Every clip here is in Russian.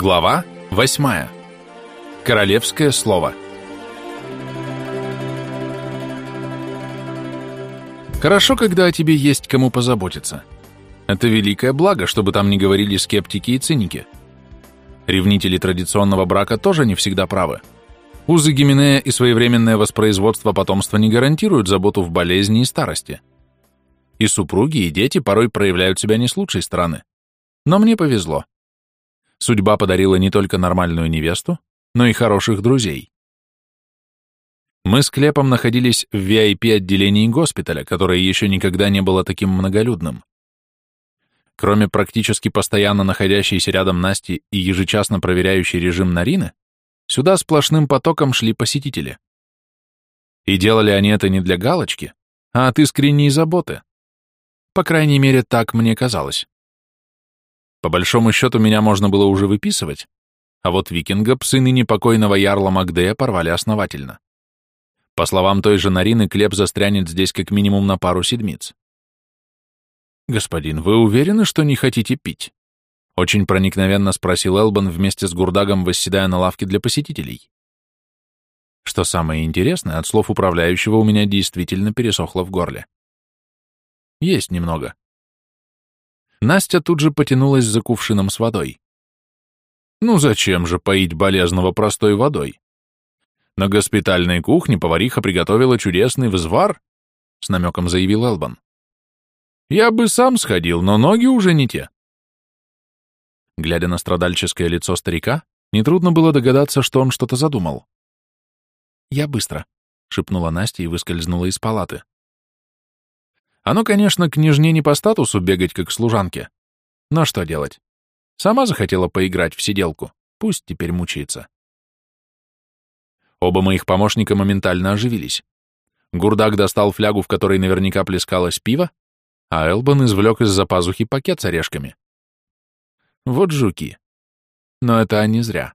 Глава 8. Королевское слово. Хорошо, когда о тебе есть кому позаботиться. Это великое благо, чтобы там не говорили скептики и циники. Ревнители традиционного брака тоже не всегда правы. Узы Гименея и своевременное воспроизводство потомства не гарантируют заботу в болезни и старости. И супруги, и дети порой проявляют себя не с лучшей стороны. Но мне повезло. Судьба подарила не только нормальную невесту, но и хороших друзей. Мы с Клепом находились в VIP-отделении госпиталя, которое еще никогда не было таким многолюдным. Кроме практически постоянно находящейся рядом Насти и ежечасно проверяющей режим Нарины, сюда сплошным потоком шли посетители. И делали они это не для галочки, а от искренней заботы. По крайней мере, так мне казалось. По большому счету, меня можно было уже выписывать, а вот викинга псы ныне покойного ярла Магдея порвали основательно. По словам той же Нарины, Клеп застрянет здесь как минимум на пару седмиц. «Господин, вы уверены, что не хотите пить?» Очень проникновенно спросил Элбан вместе с Гурдагом, восседая на лавке для посетителей. Что самое интересное, от слов управляющего у меня действительно пересохло в горле. Есть немного. Настя тут же потянулась за кувшином с водой. Ну зачем же поить болезного простой водой? На госпитальной кухне повариха приготовила чудесный взвар, с намеком заявил Элбан. Я бы сам сходил, но ноги уже не те. Глядя на страдальческое лицо старика, нетрудно было догадаться, что он что-то задумал. «Я быстро», — шепнула Настя и выскользнула из палаты. Оно, конечно, княжне не по статусу бегать, как служанке. Но что делать? Сама захотела поиграть в сиделку. Пусть теперь мучается. Оба моих помощника моментально оживились. Гурдак достал флягу, в которой наверняка плескалось пиво, а Элбан извлек из-за пазухи пакет с орешками. Вот жуки. Но это они зря.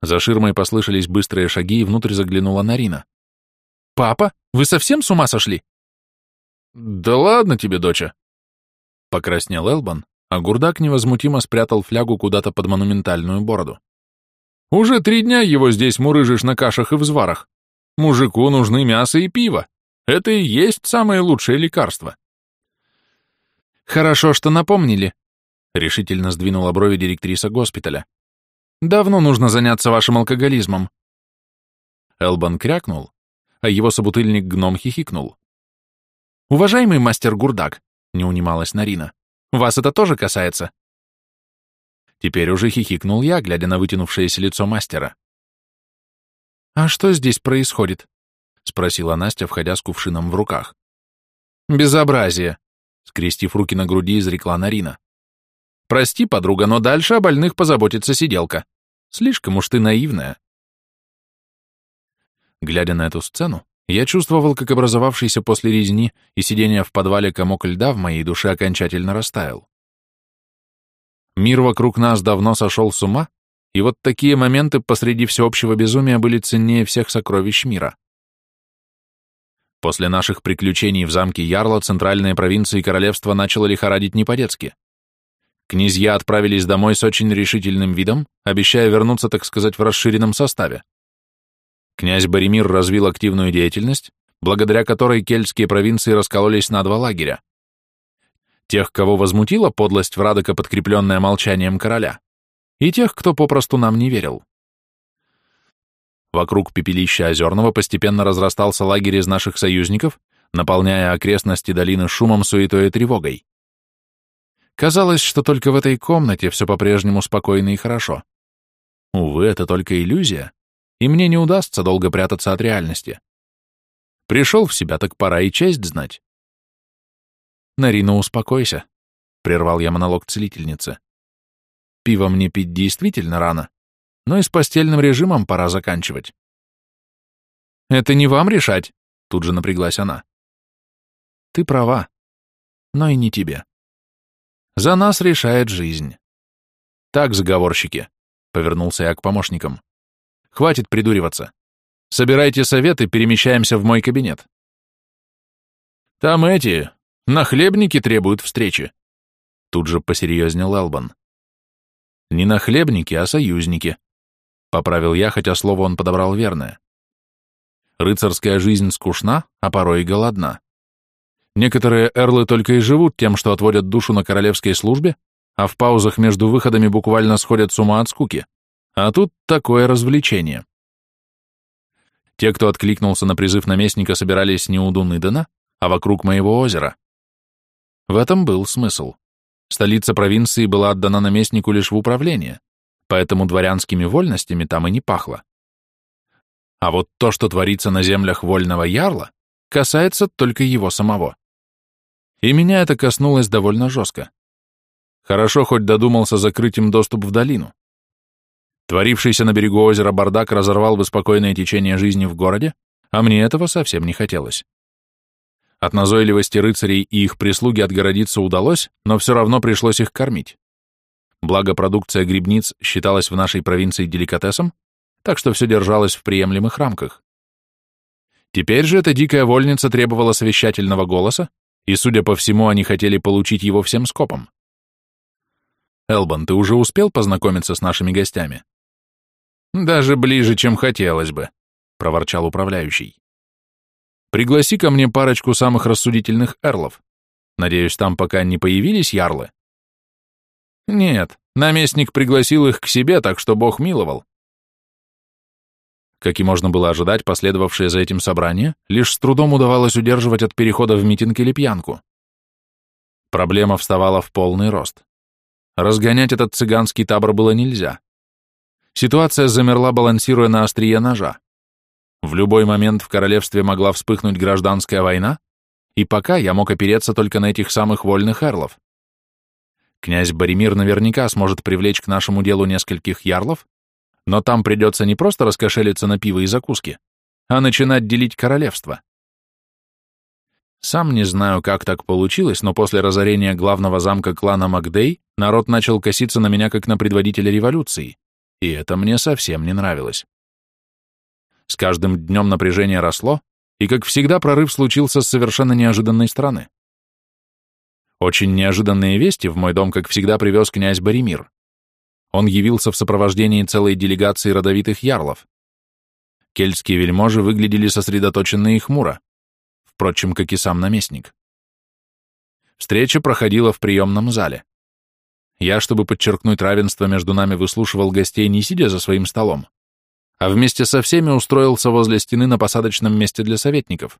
За ширмой послышались быстрые шаги, и внутрь заглянула Нарина. «Папа, вы совсем с ума сошли?» «Да ладно тебе, доча!» Покраснел Элбан, а Гурдак невозмутимо спрятал флягу куда-то под монументальную бороду. «Уже три дня его здесь мурыжишь на кашах и взварах. Мужику нужны мясо и пиво. Это и есть самое лучшее лекарство». «Хорошо, что напомнили», — решительно сдвинула брови директриса госпиталя. «Давно нужно заняться вашим алкоголизмом». Элбан крякнул, а его собутыльник-гном хихикнул. «Уважаемый мастер Гурдак», — не унималась Нарина, — «вас это тоже касается?» Теперь уже хихикнул я, глядя на вытянувшееся лицо мастера. «А что здесь происходит?» — спросила Настя, входя с кувшином в руках. «Безобразие!» — скрестив руки на груди, изрекла Нарина. «Прости, подруга, но дальше о больных позаботится сиделка. Слишком уж ты наивная». Глядя на эту сцену, я чувствовал, как образовавшийся после резни и сидения в подвале комок льда в моей душе окончательно растаял. Мир вокруг нас давно сошел с ума, и вот такие моменты посреди всеобщего безумия были ценнее всех сокровищ мира. После наших приключений в замке Ярла центральные провинции королевства начало лихорадить не по-детски. Князья отправились домой с очень решительным видом, обещая вернуться, так сказать, в расширенном составе. Князь Боремир развил активную деятельность, благодаря которой кельтские провинции раскололись на два лагеря. Тех, кого возмутила подлость Врадока, подкрепленная молчанием короля, и тех, кто попросту нам не верил. Вокруг пепелища Озерного постепенно разрастался лагерь из наших союзников, наполняя окрестности долины шумом, суетой и тревогой. Казалось, что только в этой комнате все по-прежнему спокойно и хорошо. Увы, это только иллюзия и мне не удастся долго прятаться от реальности. Пришел в себя, так пора и честь знать. Нарина, успокойся, — прервал я монолог целительницы. Пиво мне пить действительно рано, но и с постельным режимом пора заканчивать. Это не вам решать, — тут же напряглась она. Ты права, но и не тебе. За нас решает жизнь. Так, заговорщики, — повернулся я к помощникам. Хватит придуриваться. Собирайте советы, перемещаемся в мой кабинет. Там эти, нахлебники требуют встречи. Тут же посерьезнел Элбан. Не нахлебники, а союзники. Поправил я, хотя слово он подобрал верное. Рыцарская жизнь скучна, а порой и голодна. Некоторые эрлы только и живут тем, что отводят душу на королевской службе, а в паузах между выходами буквально сходят с ума от скуки. А тут такое развлечение. Те, кто откликнулся на призыв наместника, собирались не у Дуныдена, а вокруг моего озера. В этом был смысл. Столица провинции была отдана наместнику лишь в управление, поэтому дворянскими вольностями там и не пахло. А вот то, что творится на землях вольного ярла, касается только его самого. И меня это коснулось довольно жестко. Хорошо хоть додумался закрыть им доступ в долину. Творившийся на берегу озера бардак разорвал бы спокойное течение жизни в городе, а мне этого совсем не хотелось. От назойливости рыцарей и их прислуги отгородиться удалось, но все равно пришлось их кормить. Благо продукция грибниц считалась в нашей провинции деликатесом, так что все держалось в приемлемых рамках. Теперь же эта дикая вольница требовала совещательного голоса, и, судя по всему, они хотели получить его всем скопом. Элбан, ты уже успел познакомиться с нашими гостями? Даже ближе, чем хотелось бы, проворчал управляющий. Пригласи ко мне парочку самых рассудительных эрлов. Надеюсь, там пока не появились ярлы? Нет, наместник пригласил их к себе, так что Бог миловал. Как и можно было ожидать, последовавшее за этим собрание лишь с трудом удавалось удерживать от перехода в митинг или пьянку. Проблема вставала в полный рост. Разгонять этот цыганский табор было нельзя. Ситуация замерла, балансируя на острие ножа. В любой момент в королевстве могла вспыхнуть гражданская война, и пока я мог опереться только на этих самых вольных эрлов. Князь Боремир наверняка сможет привлечь к нашему делу нескольких ярлов, но там придется не просто раскошелиться на пиво и закуски, а начинать делить королевство. Сам не знаю, как так получилось, но после разорения главного замка клана Макдей народ начал коситься на меня как на предводителя революции и это мне совсем не нравилось. С каждым днем напряжение росло, и, как всегда, прорыв случился с совершенно неожиданной стороны. Очень неожиданные вести в мой дом, как всегда, привез князь Боремир. Он явился в сопровождении целой делегации родовитых ярлов. Кельтские вельможи выглядели сосредоточенно и хмуро, впрочем, как и сам наместник. Встреча проходила в приемном зале. Я, чтобы подчеркнуть равенство между нами, выслушивал гостей, не сидя за своим столом, а вместе со всеми устроился возле стены на посадочном месте для советников.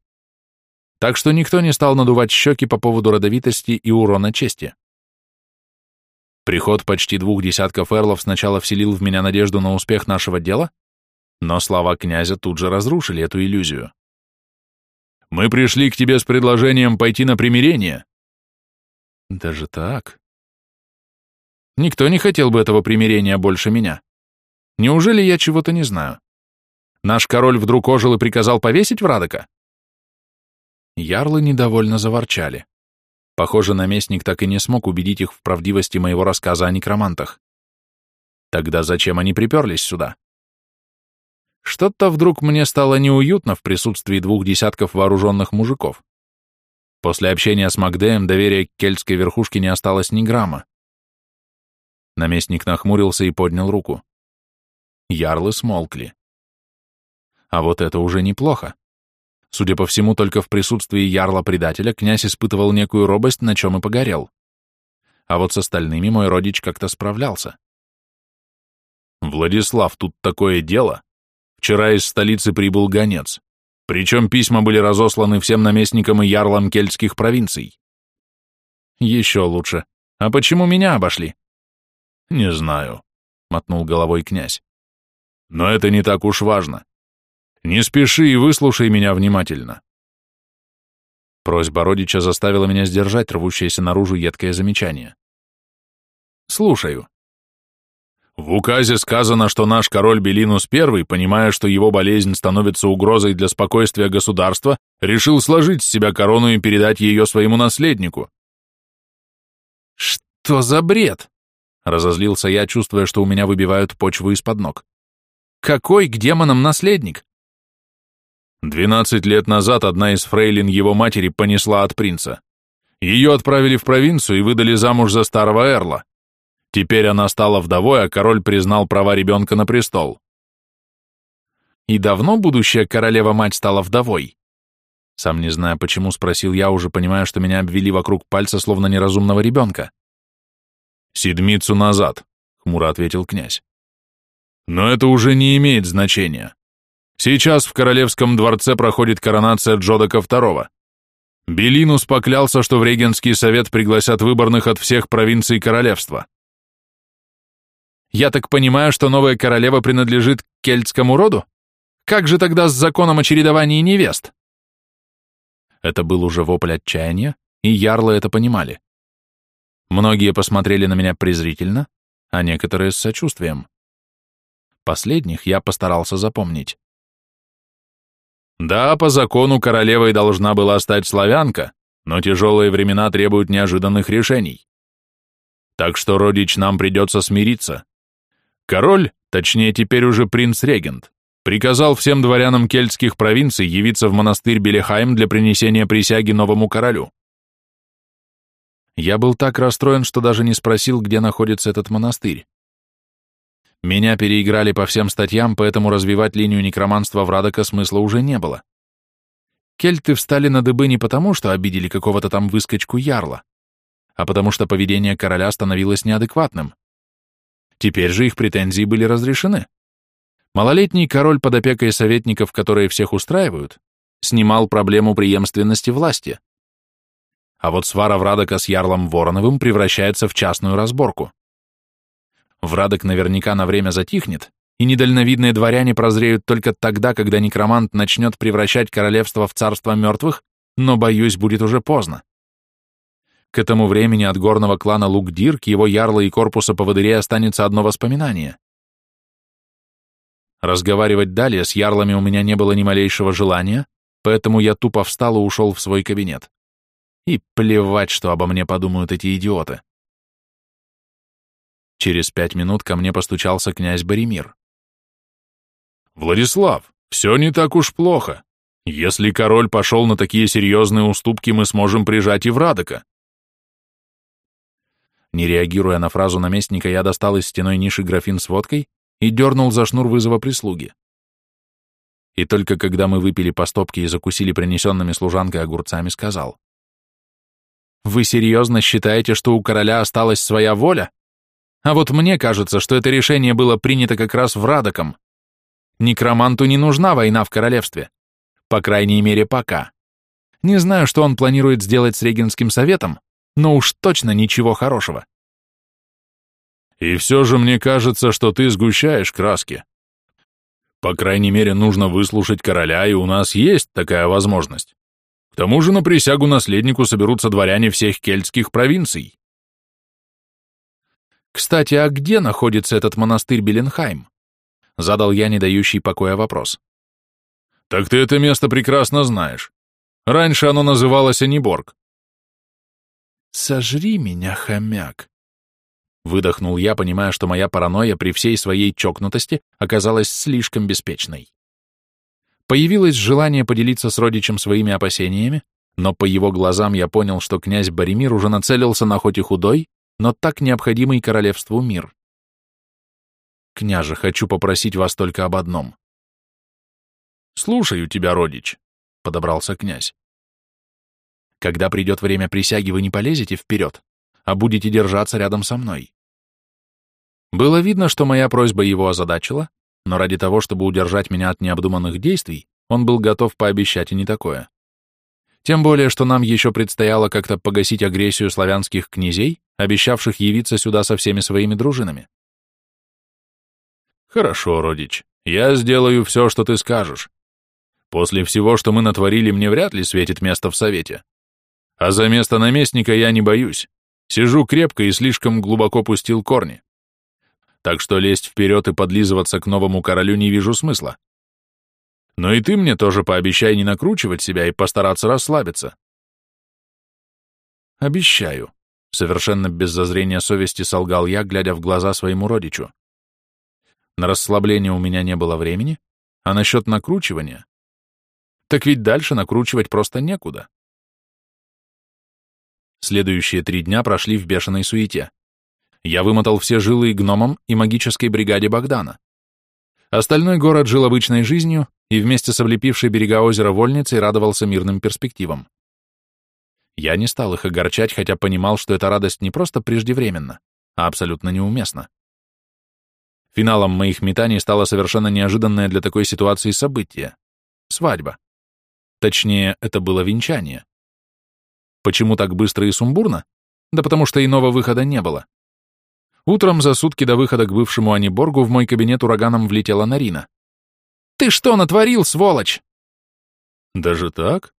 Так что никто не стал надувать щеки по поводу родовитости и урона чести. Приход почти двух десятков эрлов сначала вселил в меня надежду на успех нашего дела, но слова князя тут же разрушили эту иллюзию. «Мы пришли к тебе с предложением пойти на примирение». «Даже так?» Никто не хотел бы этого примирения больше меня. Неужели я чего-то не знаю? Наш король вдруг ожил и приказал повесить Врадока? Ярлы недовольно заворчали. Похоже, наместник так и не смог убедить их в правдивости моего рассказа о некромантах. Тогда зачем они приперлись сюда? Что-то вдруг мне стало неуютно в присутствии двух десятков вооруженных мужиков. После общения с Макдеем доверия к кельтской верхушке не осталось ни грамма. Наместник нахмурился и поднял руку. Ярлы смолкли. А вот это уже неплохо. Судя по всему, только в присутствии ярла-предателя князь испытывал некую робость, на чем и погорел. А вот с остальными мой родич как-то справлялся. «Владислав, тут такое дело. Вчера из столицы прибыл гонец. Причем письма были разосланы всем наместникам и ярлам кельтских провинций». «Еще лучше. А почему меня обошли?» «Не знаю», — мотнул головой князь. «Но это не так уж важно. Не спеши и выслушай меня внимательно». Просьба родича заставила меня сдержать рвущееся наружу едкое замечание. «Слушаю», в указе сказано, что наш король Белинус I, понимая, что его болезнь становится угрозой для спокойствия государства, решил сложить с себя корону и передать ее своему наследнику. Что за бред? Разозлился я, чувствуя, что у меня выбивают почву из-под ног. Какой к демонам наследник? Двенадцать лет назад одна из фрейлин его матери понесла от принца. Ее отправили в провинцию и выдали замуж за старого эрла. Теперь она стала вдовой, а король признал права ребенка на престол. И давно будущая королева-мать стала вдовой? Сам не зная почему, спросил я, уже понимая, что меня обвели вокруг пальца, словно неразумного ребенка. «Седмицу назад», — хмуро ответил князь. «Но это уже не имеет значения. Сейчас в королевском дворце проходит коронация Джодака II. Белинус поклялся, что в регенский совет пригласят выборных от всех провинций королевства. Я так понимаю, что новая королева принадлежит к кельтскому роду? Как же тогда с законом о чередовании невест? Это был уже вопль отчаяния, и ярлы это понимали. Многие посмотрели на меня презрительно, а некоторые с сочувствием. Последних я постарался запомнить. Да, по закону королевой должна была стать славянка, но тяжелые времена требуют неожиданных решений. Так что, родич, нам придется смириться. Король, точнее теперь уже принц-регент, приказал всем дворянам кельтских провинций явиться в монастырь Белехайм для принесения присяги новому королю. Я был так расстроен, что даже не спросил, где находится этот монастырь. Меня переиграли по всем статьям, поэтому развивать линию некроманства в Радока смысла уже не было. Кельты встали на дыбы не потому, что обидели какого-то там выскочку ярла, а потому что поведение короля становилось неадекватным. Теперь же их претензии были разрешены. Малолетний король под опекой советников, которые всех устраивают, снимал проблему преемственности власти. А вот свара Врадока с Ярлом Вороновым превращается в частную разборку. Врадок наверняка на время затихнет, и недальновидные дворяне прозреют только тогда, когда некромант начнет превращать королевство в царство мертвых, но, боюсь, будет уже поздно. К этому времени от горного клана Лукдир к его ярла и корпуса поводырей останется одно воспоминание. Разговаривать далее с ярлами у меня не было ни малейшего желания, поэтому я тупо встал и ушел в свой кабинет. И плевать, что обо мне подумают эти идиоты. Через пять минут ко мне постучался князь Боремир. «Владислав, все не так уж плохо. Если король пошел на такие серьезные уступки, мы сможем прижать и Врадока». Не реагируя на фразу наместника, я достал из стеной ниши графин с водкой и дернул за шнур вызова прислуги. И только когда мы выпили по стопке и закусили принесенными служанкой огурцами, сказал. «Вы серьезно считаете, что у короля осталась своя воля? А вот мне кажется, что это решение было принято как раз в Радоком. Некроманту не нужна война в королевстве. По крайней мере, пока. Не знаю, что он планирует сделать с Регенским советом, но уж точно ничего хорошего. И все же мне кажется, что ты сгущаешь краски. По крайней мере, нужно выслушать короля, и у нас есть такая возможность. К тому же на присягу наследнику соберутся дворяне всех кельтских провинций. Кстати, а где находится этот монастырь Беленхайм? Задал я не дающий покоя вопрос. Так ты это место прекрасно знаешь. Раньше оно называлось Аниборг. Сожри меня, хомяк. Выдохнул я, понимая, что моя паранойя при всей своей чокнутости оказалась слишком беспечной. Появилось желание поделиться с родичем своими опасениями, но по его глазам я понял, что князь Боремир уже нацелился на хоть и худой, но так необходимый королевству мир. «Княже, хочу попросить вас только об одном». «Слушаю тебя, родич», — подобрался князь. «Когда придет время присяги, вы не полезете вперед, а будете держаться рядом со мной. Было видно, что моя просьба его озадачила, но ради того, чтобы удержать меня от необдуманных действий, он был готов пообещать и не такое. Тем более, что нам еще предстояло как-то погасить агрессию славянских князей, обещавших явиться сюда со всеми своими дружинами. «Хорошо, родич, я сделаю все, что ты скажешь. После всего, что мы натворили, мне вряд ли светит место в совете. А за место наместника я не боюсь. Сижу крепко и слишком глубоко пустил корни. Так что лезть вперед и подлизываться к новому королю не вижу смысла. Но и ты мне тоже пообещай не накручивать себя и постараться расслабиться. Обещаю. Совершенно без зазрения совести солгал я, глядя в глаза своему родичу. На расслабление у меня не было времени, а насчет накручивания... Так ведь дальше накручивать просто некуда. Следующие три дня прошли в бешеной суете. Я вымотал все жилы и гномам и магической бригаде Богдана. Остальной город жил обычной жизнью и вместе с облепившей берега озера Вольницей радовался мирным перспективам. Я не стал их огорчать, хотя понимал, что эта радость не просто преждевременна, а абсолютно неуместна. Финалом моих метаний стало совершенно неожиданное для такой ситуации событие — свадьба. Точнее, это было венчание. Почему так быстро и сумбурно? Да потому что иного выхода не было. Утром за сутки до выхода к бывшему Аниборгу в мой кабинет ураганом влетела Нарина. «Ты что натворил, сволочь?» «Даже так?»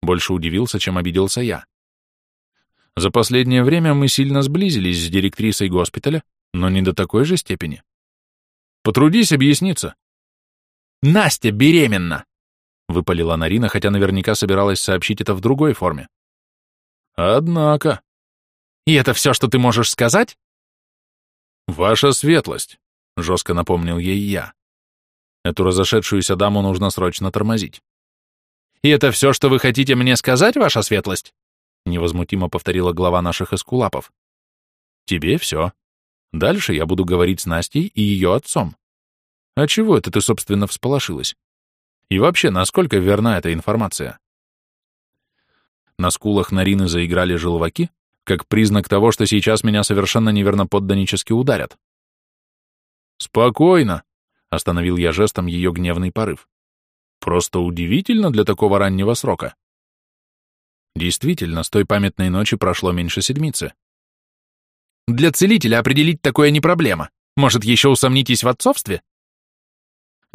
Больше удивился, чем обиделся я. За последнее время мы сильно сблизились с директрисой госпиталя, но не до такой же степени. Потрудись объясниться. «Настя беременна!» — выпалила Нарина, хотя наверняка собиралась сообщить это в другой форме. «Однако...» «И это все, что ты можешь сказать?» «Ваша светлость», — жестко напомнил ей я. «Эту разошедшуюся даму нужно срочно тормозить». «И это все, что вы хотите мне сказать, ваша светлость?» — невозмутимо повторила глава наших эскулапов. «Тебе все. Дальше я буду говорить с Настей и ее отцом. А чего это ты, собственно, всполошилась? И вообще, насколько верна эта информация? На скулах Нарины заиграли желваки, как признак того, что сейчас меня совершенно неверно подданически ударят. «Спокойно», — остановил я жестом ее гневный порыв. «Просто удивительно для такого раннего срока». Действительно, с той памятной ночи прошло меньше седмицы. Для целителя определить такое не проблема. Может, еще усомнитесь в отцовстве?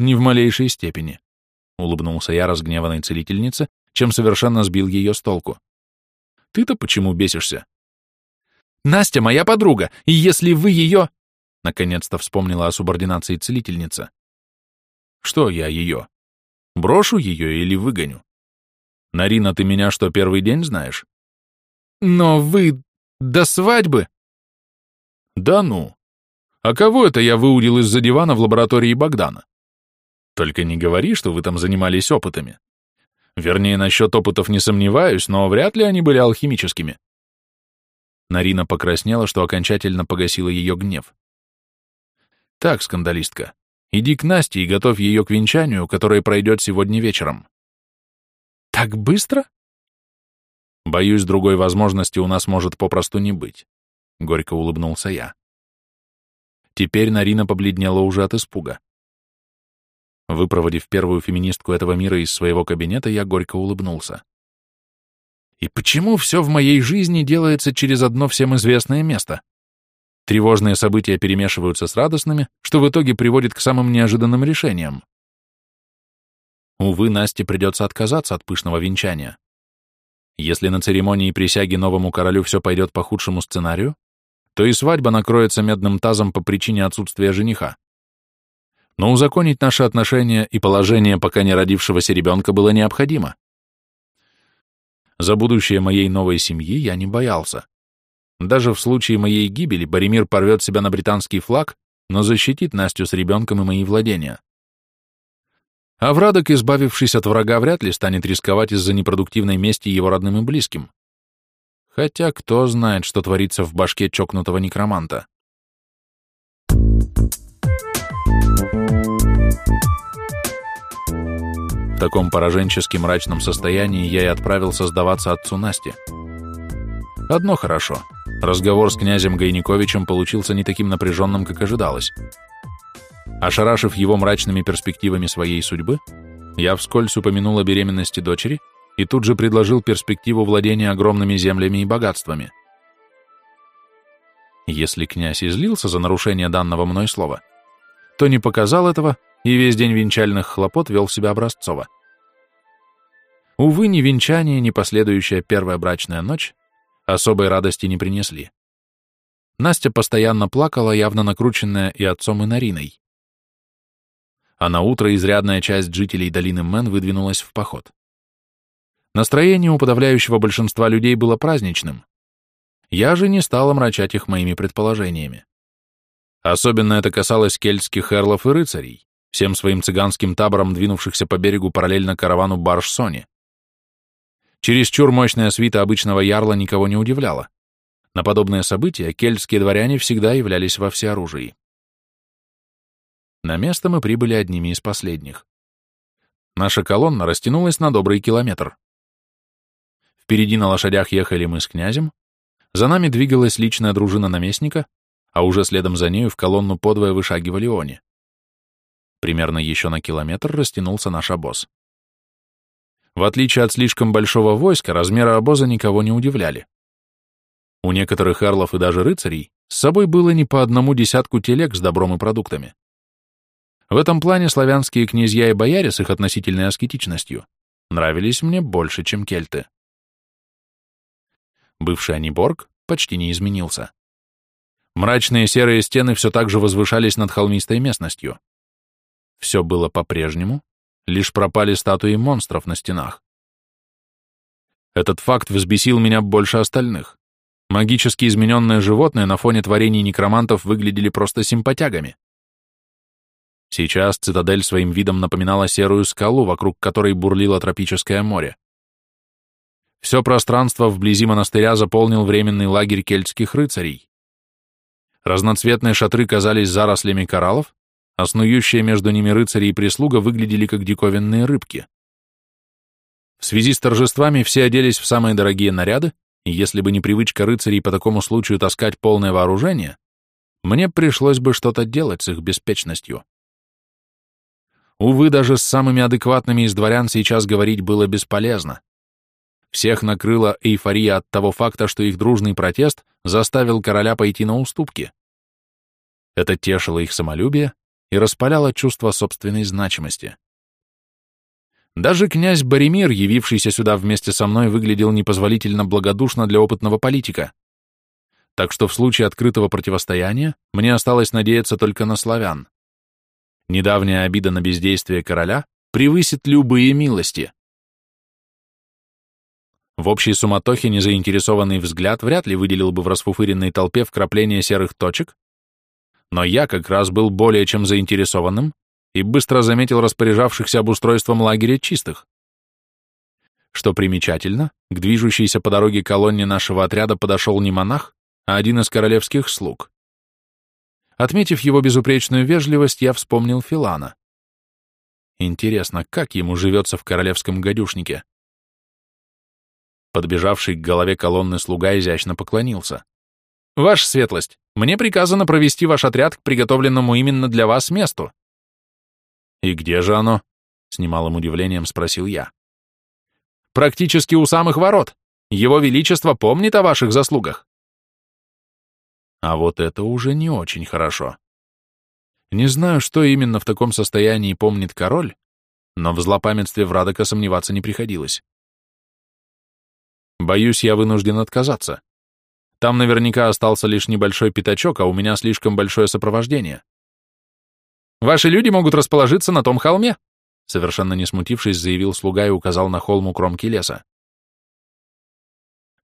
Не в малейшей степени, — улыбнулся я разгневанной целительнице, чем совершенно сбил ее с толку. Ты-то почему бесишься? Настя моя подруга, и если вы ее... Наконец-то вспомнила о субординации целительница. Что я ее? Брошу ее или выгоню? Нарина, ты меня что, первый день знаешь? Но вы... до свадьбы... Да ну. А кого это я выудил из-за дивана в лаборатории Богдана? Только не говори, что вы там занимались опытами. Вернее, насчет опытов не сомневаюсь, но вряд ли они были алхимическими. Нарина покраснела, что окончательно погасила ее гнев. Так, скандалистка, иди к Насте и готовь ее к венчанию, которое пройдет сегодня вечером. Так быстро? Боюсь, другой возможности у нас может попросту не быть. — горько улыбнулся я. Теперь Нарина побледнела уже от испуга. Выпроводив первую феминистку этого мира из своего кабинета, я горько улыбнулся. И почему все в моей жизни делается через одно всем известное место? Тревожные события перемешиваются с радостными, что в итоге приводит к самым неожиданным решениям. Увы, Насте придется отказаться от пышного венчания. Если на церемонии присяги новому королю все пойдет по худшему сценарию, то и свадьба накроется медным тазом по причине отсутствия жениха. Но узаконить наши отношения и положение пока не родившегося ребенка было необходимо. За будущее моей новой семьи я не боялся. Даже в случае моей гибели Боремир порвет себя на британский флаг, но защитит Настю с ребенком и мои владения. А Врадок, избавившись от врага, вряд ли станет рисковать из-за непродуктивной мести его родным и близким. Хотя кто знает, что творится в башке чокнутого некроманта. Таком пораженчески мрачном состоянии я и отправился сдаваться отцу Насти. Одно хорошо. Разговор с князем Гайниковичем получился не таким напряженным, как ожидалось. Ошарашив его мрачными перспективами своей судьбы, я вскользь упомянул о беременности дочери и тут же предложил перспективу владения огромными землями и богатствами. Если князь излился за нарушение данного мной слова, то не показал этого и весь день венчальных хлопот вел себя образцово. Увы, ни венчание, ни последующая первая брачная ночь особой радости не принесли. Настя постоянно плакала, явно накрученная и отцом, и Нариной. А на утро изрядная часть жителей долины Мэн выдвинулась в поход. Настроение у подавляющего большинства людей было праздничным. Я же не стал омрачать их моими предположениями. Особенно это касалось кельтских эрлов и рыцарей, всем своим цыганским табором двинувшихся по берегу параллельно каравану барж Сони. Чересчур мощная свита обычного ярла никого не удивляла. На подобные события кельтские дворяне всегда являлись во всеоружии. На место мы прибыли одними из последних. Наша колонна растянулась на добрый километр. Впереди на лошадях ехали мы с князем, за нами двигалась личная дружина наместника, а уже следом за нею в колонну подвое вышагивали они. Примерно еще на километр растянулся наш обоз. В отличие от слишком большого войска, размеры обоза никого не удивляли. У некоторых эрлов и даже рыцарей с собой было не по одному десятку телег с добром и продуктами. В этом плане славянские князья и бояре с их относительной аскетичностью нравились мне больше, чем кельты. Бывший Аниборг почти не изменился. Мрачные серые стены все так же возвышались над холмистой местностью. Все было по-прежнему, лишь пропали статуи монстров на стенах. Этот факт взбесил меня больше остальных. Магически измененные животные на фоне творений некромантов выглядели просто симпатягами. Сейчас цитадель своим видом напоминала серую скалу, вокруг которой бурлило тропическое море. Все пространство вблизи монастыря заполнил временный лагерь кельтских рыцарей. Разноцветные шатры казались зарослями кораллов, а снующие между ними рыцари и прислуга выглядели как диковинные рыбки. В связи с торжествами все оделись в самые дорогие наряды, и если бы не привычка рыцарей по такому случаю таскать полное вооружение, мне пришлось бы что-то делать с их беспечностью. Увы, даже с самыми адекватными из дворян сейчас говорить было бесполезно. Всех накрыла эйфория от того факта, что их дружный протест заставил короля пойти на уступки. Это тешило их самолюбие и распаляло чувство собственной значимости. Даже князь Боремир, явившийся сюда вместе со мной, выглядел непозволительно благодушно для опытного политика. Так что в случае открытого противостояния мне осталось надеяться только на славян. Недавняя обида на бездействие короля превысит любые милости. В общей суматохе незаинтересованный взгляд вряд ли выделил бы в расфуфыренной толпе вкрапление серых точек, но я как раз был более чем заинтересованным и быстро заметил распоряжавшихся обустройством лагеря чистых. Что примечательно, к движущейся по дороге колонне нашего отряда подошел не монах, а один из королевских слуг. Отметив его безупречную вежливость, я вспомнил Филана. Интересно, как ему живется в королевском гадюшнике? Подбежавший к голове колонны слуга изящно поклонился. «Ваша светлость, мне приказано провести ваш отряд к приготовленному именно для вас месту». «И где же оно?» — с немалым удивлением спросил я. «Практически у самых ворот. Его Величество помнит о ваших заслугах». А вот это уже не очень хорошо. Не знаю, что именно в таком состоянии помнит король, но в злопамятстве Врадока сомневаться не приходилось. Боюсь, я вынужден отказаться. Там наверняка остался лишь небольшой пятачок, а у меня слишком большое сопровождение. Ваши люди могут расположиться на том холме, совершенно не смутившись, заявил слуга и указал на холм у кромки леса.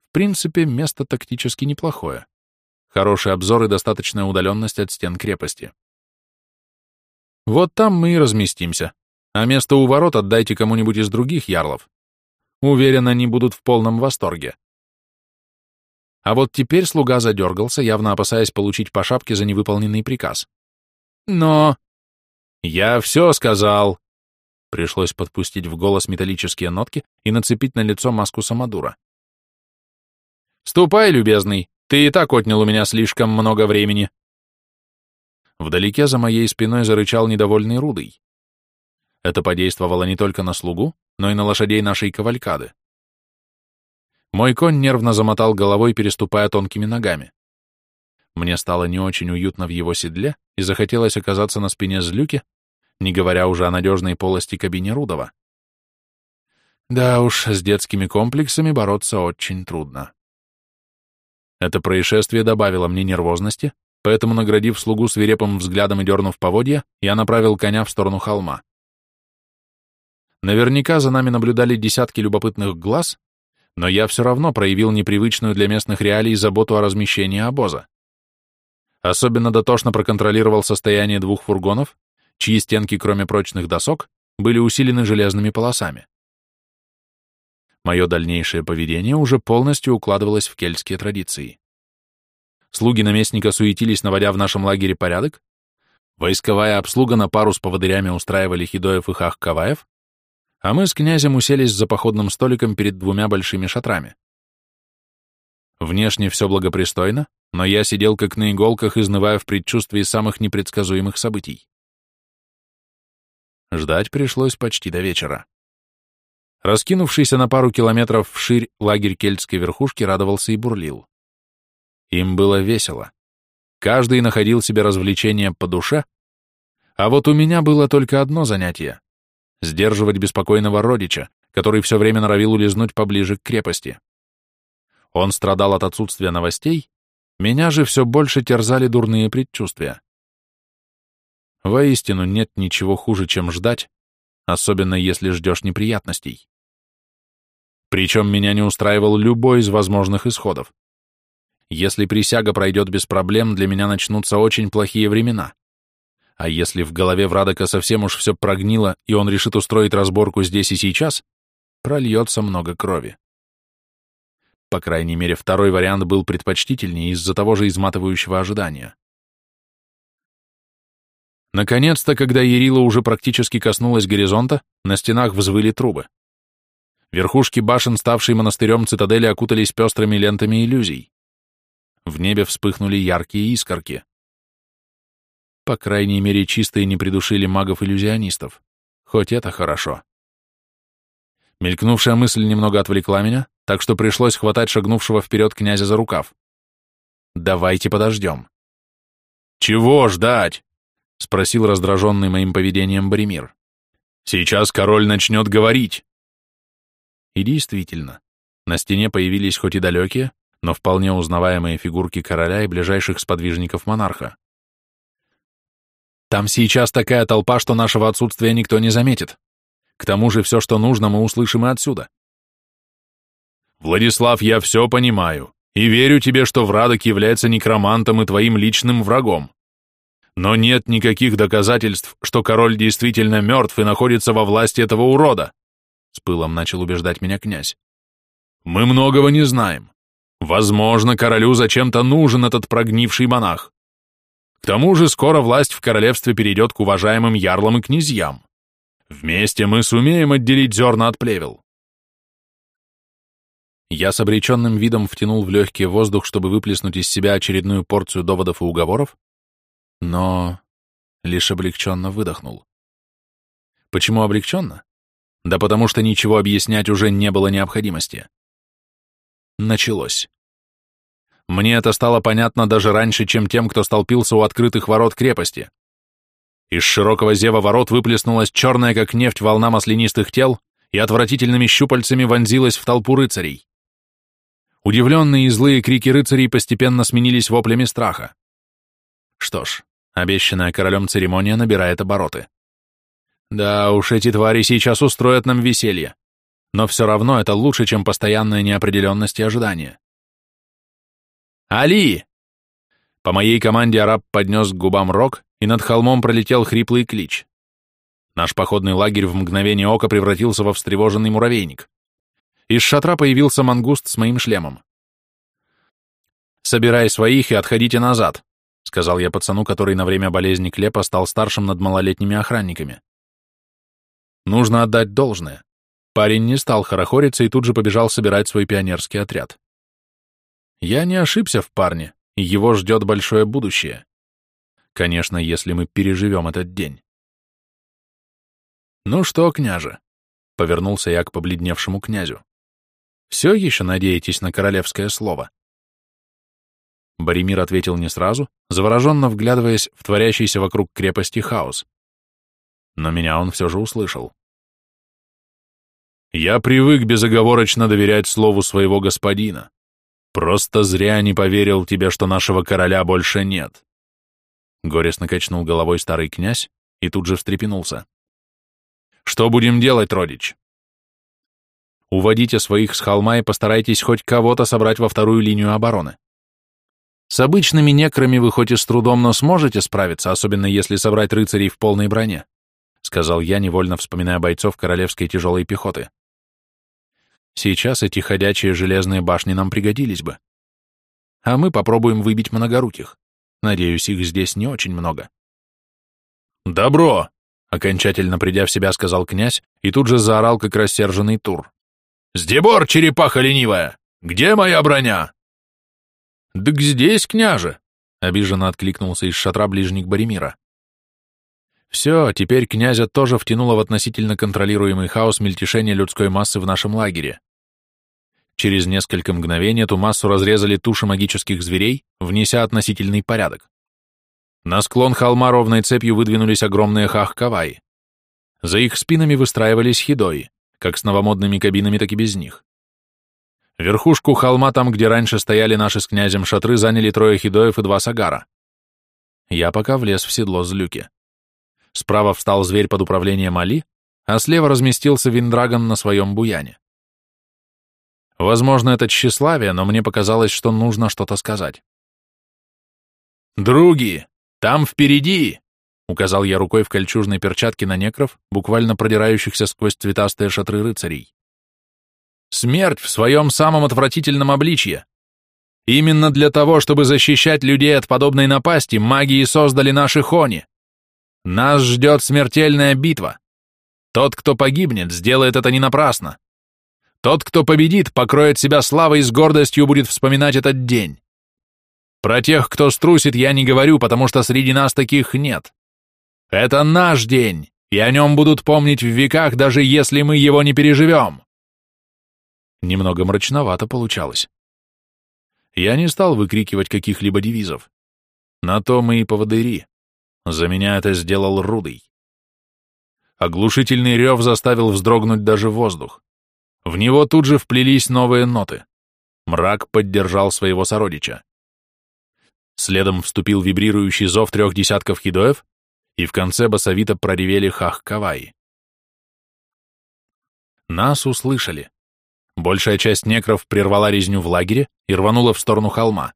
В принципе, место тактически неплохое. Хороший обзор и достаточная удаленность от стен крепости. Вот там мы и разместимся, а место у ворот отдайте кому-нибудь из других ярлов. Уверен, они будут в полном восторге. А вот теперь слуга задергался, явно опасаясь получить по шапке за невыполненный приказ. Но... Я все сказал. Пришлось подпустить в голос металлические нотки и нацепить на лицо маску самодура. «Ступай, любезный, ты и так отнял у меня слишком много времени». Вдалеке за моей спиной зарычал недовольный Рудый. Это подействовало не только на слугу, но и на лошадей нашей кавалькады. Мой конь нервно замотал головой, переступая тонкими ногами. Мне стало не очень уютно в его седле и захотелось оказаться на спине злюки, не говоря уже о надежной полости кабине Рудова. Да уж, с детскими комплексами бороться очень трудно. Это происшествие добавило мне нервозности, поэтому, наградив слугу свирепым взглядом и дернув поводья, я направил коня в сторону холма. Наверняка за нами наблюдали десятки любопытных глаз, но я все равно проявил непривычную для местных реалий заботу о размещении обоза. Особенно дотошно проконтролировал состояние двух фургонов, чьи стенки, кроме прочных досок, были усилены железными полосами. Мое дальнейшее поведение уже полностью укладывалось в кельтские традиции. слуги наместника суетились, наводя в нашем лагере порядок, войсковая обслуга на пару с поводырями устраивали Хидоев и Хахкаваев, а мы с князем уселись за походным столиком перед двумя большими шатрами. Внешне все благопристойно, но я сидел как на иголках, изнывая в предчувствии самых непредсказуемых событий. Ждать пришлось почти до вечера. Раскинувшийся на пару километров вширь лагерь кельтской верхушки радовался и бурлил. Им было весело. Каждый находил себе развлечение по душе, а вот у меня было только одно занятие — сдерживать беспокойного родича, который все время норовил улизнуть поближе к крепости. Он страдал от отсутствия новостей, меня же все больше терзали дурные предчувствия. Воистину нет ничего хуже, чем ждать, особенно если ждешь неприятностей. Причем меня не устраивал любой из возможных исходов. Если присяга пройдет без проблем, для меня начнутся очень плохие времена. А если в голове Врадока совсем уж все прогнило, и он решит устроить разборку здесь и сейчас, прольется много крови. По крайней мере, второй вариант был предпочтительнее из-за того же изматывающего ожидания. Наконец-то, когда Ярила уже практически коснулась горизонта, на стенах взвыли трубы. Верхушки башен, ставшей монастырем цитадели, окутались пестрыми лентами иллюзий. В небе вспыхнули яркие искорки. По крайней мере, чистые не придушили магов-иллюзионистов. Хоть это хорошо. Мелькнувшая мысль немного отвлекла меня, так что пришлось хватать шагнувшего вперед князя за рукав. «Давайте подождем». «Чего ждать?» — спросил раздраженный моим поведением Боремир. «Сейчас король начнет говорить». И действительно, на стене появились хоть и далекие, но вполне узнаваемые фигурки короля и ближайших сподвижников монарха. «Там сейчас такая толпа, что нашего отсутствия никто не заметит. К тому же все, что нужно, мы услышим и отсюда. Владислав, я все понимаю, и верю тебе, что Врадок является некромантом и твоим личным врагом. Но нет никаких доказательств, что король действительно мертв и находится во власти этого урода, с пылом начал убеждать меня князь. Мы многого не знаем. Возможно, королю зачем-то нужен этот прогнивший монах. К тому же скоро власть в королевстве перейдет к уважаемым ярлам и князьям. Вместе мы сумеем отделить зерна от плевел. Я с обреченным видом втянул в легкий воздух, чтобы выплеснуть из себя очередную порцию доводов и уговоров, но лишь облегченно выдохнул. Почему облегченно? Да потому что ничего объяснять уже не было необходимости. Началось. Мне это стало понятно даже раньше, чем тем, кто столпился у открытых ворот крепости. Из широкого зева ворот выплеснулась черная, как нефть, волна маслянистых тел и отвратительными щупальцами вонзилась в толпу рыцарей. Удивленные и злые крики рыцарей постепенно сменились воплями страха. Что ж, обещанная королем церемония набирает обороты. Да уж, эти твари сейчас устроят нам веселье. Но все равно это лучше, чем постоянная неопределенность и ожидание. «Али!» По моей команде араб поднес к губам рог, и над холмом пролетел хриплый клич. Наш походный лагерь в мгновение ока превратился во встревоженный муравейник. Из шатра появился мангуст с моим шлемом. «Собирай своих и отходите назад», — сказал я пацану, который на время болезни Клепа стал старшим над малолетними охранниками. Нужно отдать должное. Парень не стал хорохориться и тут же побежал собирать свой пионерский отряд. Я не ошибся в парне, и его ждет большое будущее. Конечно, если мы переживем этот день. «Ну что, княже?» — повернулся я к побледневшему князю. Все еще надеетесь на королевское слово?» Боремир ответил не сразу, завороженно вглядываясь в творящийся вокруг крепости хаос. Но меня он все же услышал. «Я привык безоговорочно доверять слову своего господина. Просто зря не поверил тебе, что нашего короля больше нет». Горестно качнул головой старый князь и тут же встрепенулся. «Что будем делать, родич?» Уводите своих с холма и постарайтесь хоть кого-то собрать во вторую линию обороны. С обычными некрами вы хоть и с трудом, но сможете справиться, особенно если собрать рыцарей в полной броне, сказал я, невольно вспоминая бойцов королевской тяжелой пехоты. Сейчас эти ходячие железные башни нам пригодились бы. а мы попробуем выбить многоруких. Надеюсь, их здесь не очень много. «Добро!» — окончательно придя в себя, сказал князь и тут же заорал, как рассерженный тур. «Сдебор, черепаха ленивая! Где моя броня?» «Так здесь, княже!» — обиженно откликнулся из шатра ближник Боремира. Все, теперь князя тоже втянуло в относительно контролируемый хаос мельтешения людской массы в нашем лагере. Через несколько мгновений эту массу разрезали туши магических зверей, внеся относительный порядок. На склон холма ровной цепью выдвинулись огромные хах-каваи. За их спинами выстраивались хидои, как с новомодными кабинами, так и без них. Верхушку холма, там, где раньше стояли наши с князем шатры, заняли трое хидоев и два сагара. Я пока влез в седло злюки. Справа встал зверь под управлением Али, а слева разместился Виндрагон на своем буяне. Возможно, это тщеславие, но мне показалось, что нужно что-то сказать. «Други, там впереди!» — указал я рукой в кольчужной перчатке на некров, буквально продирающихся сквозь цветастые шатры рыцарей. «Смерть в своем самом отвратительном обличье. Именно для того, чтобы защищать людей от подобной напасти, маги и создали наши хони. Нас ждет смертельная битва. Тот, кто погибнет, сделает это не напрасно. Тот, кто победит, покроет себя славой и с гордостью будет вспоминать этот день. Про тех, кто струсит, я не говорю, потому что среди нас таких нет. Это наш день, и о нем будут помнить в веках, даже если мы его не переживем. Немного мрачновато получалось. Я не стал выкрикивать каких-либо девизов. На то мы и поводыри. За меня это сделал Рудый. Оглушительный рев заставил вздрогнуть даже воздух. В него тут же вплелись новые ноты. Мрак поддержал своего сородича. Следом вступил вибрирующий зов трех десятков хидоев, и в конце басовито проревели хах-каваи. Нас услышали. Большая часть некров прервала резню в лагере и рванула в сторону холма.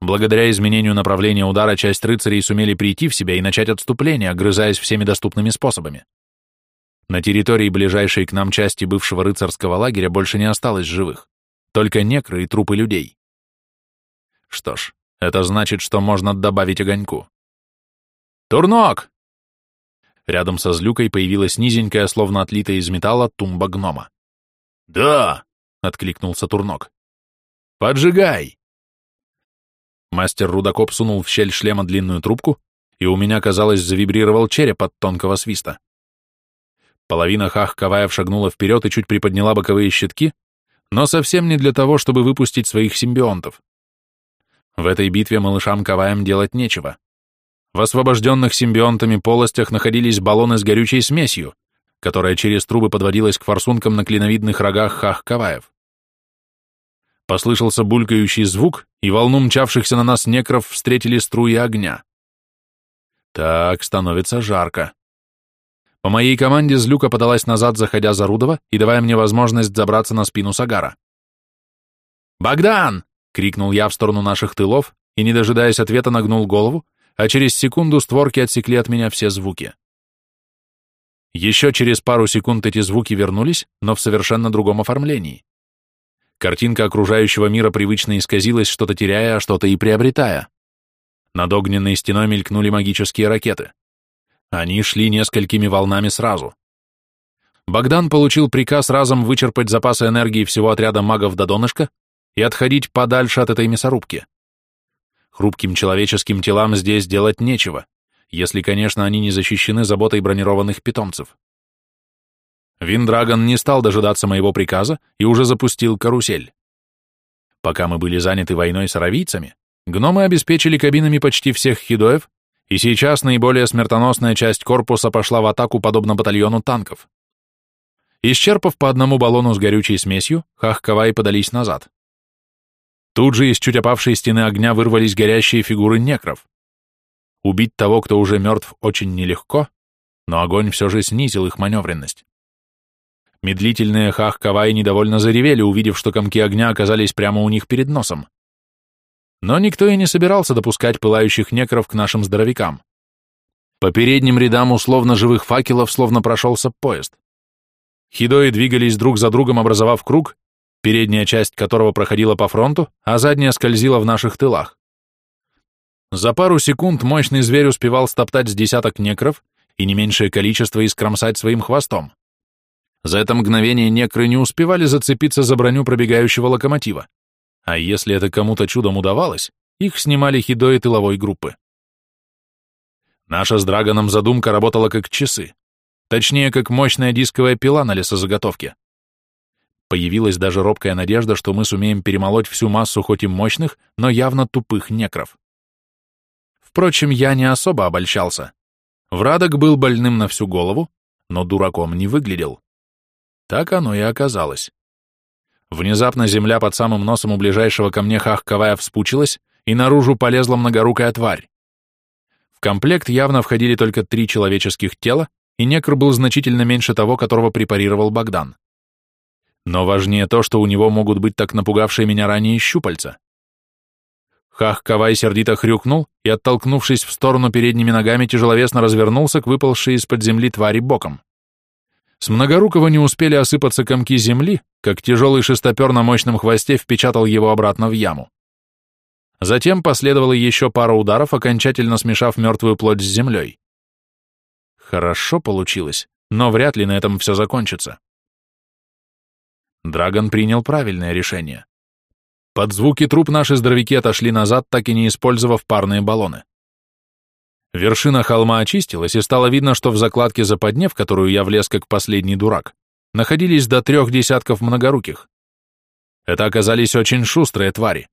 Благодаря изменению направления удара часть рыцарей сумели прийти в себя и начать отступление, огрызаясь всеми доступными способами. На территории ближайшей к нам части бывшего рыцарского лагеря больше не осталось живых, только некры и трупы людей. Что ж, это значит, что можно добавить огоньку. «Турнок!» Рядом со злюкой появилась низенькая, словно отлитая из металла, тумба гнома. «Да!» — откликнулся Турнок. «Поджигай!» Мастер Рудокоп сунул в щель шлема длинную трубку, и у меня, казалось, завибрировал череп от тонкого свиста. Половина хах-каваев шагнула вперед и чуть приподняла боковые щитки, но совсем не для того, чтобы выпустить своих симбионтов. В этой битве малышам-каваям делать нечего. В освобожденных симбионтами полостях находились баллоны с горючей смесью, которая через трубы подводилась к форсункам на клиновидных рогах хах-каваев. Послышался булькающий звук, и волну мчавшихся на нас некров встретили струи огня. Так, становится жарко. По моей команде Злюка подалась назад, заходя за Рудова и давая мне возможность забраться на спину Сагара. «Богдан!» — крикнул я в сторону наших тылов и, не дожидаясь ответа, нагнул голову, а через секунду створки отсекли от меня все звуки. Еще через пару секунд эти звуки вернулись, но в совершенно другом оформлении. Картинка окружающего мира привычно исказилась, что-то теряя, а что-то и приобретая. Над огненной стеной мелькнули магические ракеты. Они шли несколькими волнами сразу. Богдан получил приказ разом вычерпать запасы энергии всего отряда магов до донышка и отходить подальше от этой мясорубки. Хрупким человеческим телам здесь делать нечего, если, конечно, они не защищены заботой бронированных питомцев. Виндрагон не стал дожидаться моего приказа и уже запустил карусель. Пока мы были заняты войной с аравийцами, гномы обеспечили кабинами почти всех хидоев, и сейчас наиболее смертоносная часть корпуса пошла в атаку подобно батальону танков. Исчерпав по одному баллону с горючей смесью, Хахкавай подались назад. Тут же из чуть опавшей стены огня вырвались горящие фигуры некров. Убить того, кто уже мертв, очень нелегко, но огонь все же снизил их маневренность. Медлительные хах-каваи недовольно заревели, увидев, что комки огня оказались прямо у них перед носом. Но никто и не собирался допускать пылающих некров к нашим здоровякам. По передним рядам условно живых факелов словно прошелся поезд. Хидои двигались друг за другом, образовав круг, передняя часть которого проходила по фронту, а задняя скользила в наших тылах. За пару секунд мощный зверь успевал стоптать с десяток некров и не меньшее количество искромсать своим хвостом. За это мгновение некры не успевали зацепиться за броню пробегающего локомотива, а если это кому-то чудом удавалось, их снимали хидои тыловой группы. Наша с Драгоном задумка работала как часы, точнее, как мощная дисковая пила на лесозаготовке. Появилась даже робкая надежда, что мы сумеем перемолоть всю массу хоть и мощных, но явно тупых некров. Впрочем, я не особо обольщался. Врадок был больным на всю голову, но дураком не выглядел. Так оно и оказалось. Внезапно земля под самым носом у ближайшего ко мне Хахкавая вспучилась, и наружу полезла многорукая тварь. В комплект явно входили только три человеческих тела, и некр был значительно меньше того, которого препарировал Богдан. Но важнее то, что у него могут быть так напугавшие меня ранее щупальца. Хах-Кавай сердито хрюкнул и, оттолкнувшись в сторону передними ногами, тяжеловесно развернулся к выползшей из-под земли твари боком. С многорукого не успели осыпаться комки земли, как тяжелый шестопер на мощном хвосте впечатал его обратно в яму. Затем последовало еще пара ударов, окончательно смешав мертвую плоть с землей. Хорошо получилось, но вряд ли на этом все закончится. Драгон принял правильное решение. Под звуки труп наши здоровяки отошли назад, так и не использовав парные баллоны. Вершина холма очистилась, и стало видно, что в закладке западне, в которую я влез как последний дурак, находились до трех десятков многоруких. Это оказались очень шустрые твари.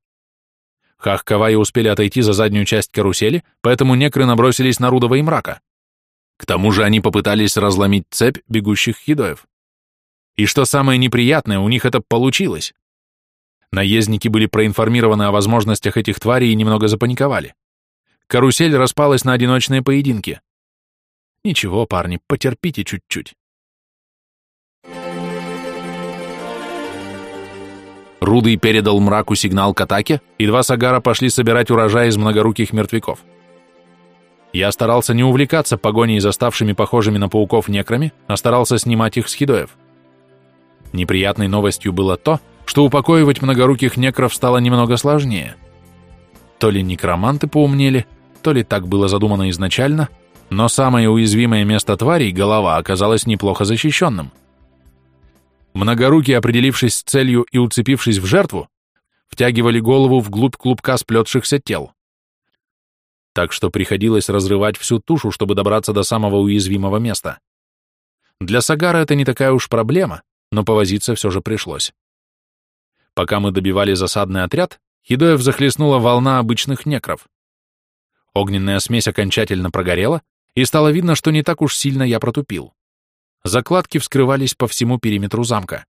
Хахкаваи успели отойти за заднюю часть карусели, поэтому некры набросились на Рудова и Мрака. К тому же они попытались разломить цепь бегущих хидоев. И что самое неприятное, у них это получилось. Наездники были проинформированы о возможностях этих тварей и немного запаниковали. Карусель распалась на одиночные поединки. Ничего, парни, потерпите чуть-чуть. Рудый передал мраку сигнал к атаке, и два сагара пошли собирать урожай из многоруких мертвяков. Я старался не увлекаться погоней за ставшими похожими на пауков некрами, а старался снимать их с хидоев. Неприятной новостью было то, что упокоивать многоруких некров стало немного сложнее. То ли некроманты поумнели, то ли так было задумано изначально, но самое уязвимое место тварей, голова, оказалось неплохо защищенным. Многорукие, определившись с целью и уцепившись в жертву, втягивали голову вглубь клубка сплетшихся тел. Так что приходилось разрывать всю тушу, чтобы добраться до самого уязвимого места. Для Сагара это не такая уж проблема, но повозиться все же пришлось. Пока мы добивали засадный отряд, Хидоев захлестнула волна обычных некров. Огненная смесь окончательно прогорела, и стало видно, что не так уж сильно я протупил. Закладки вскрывались по всему периметру замка.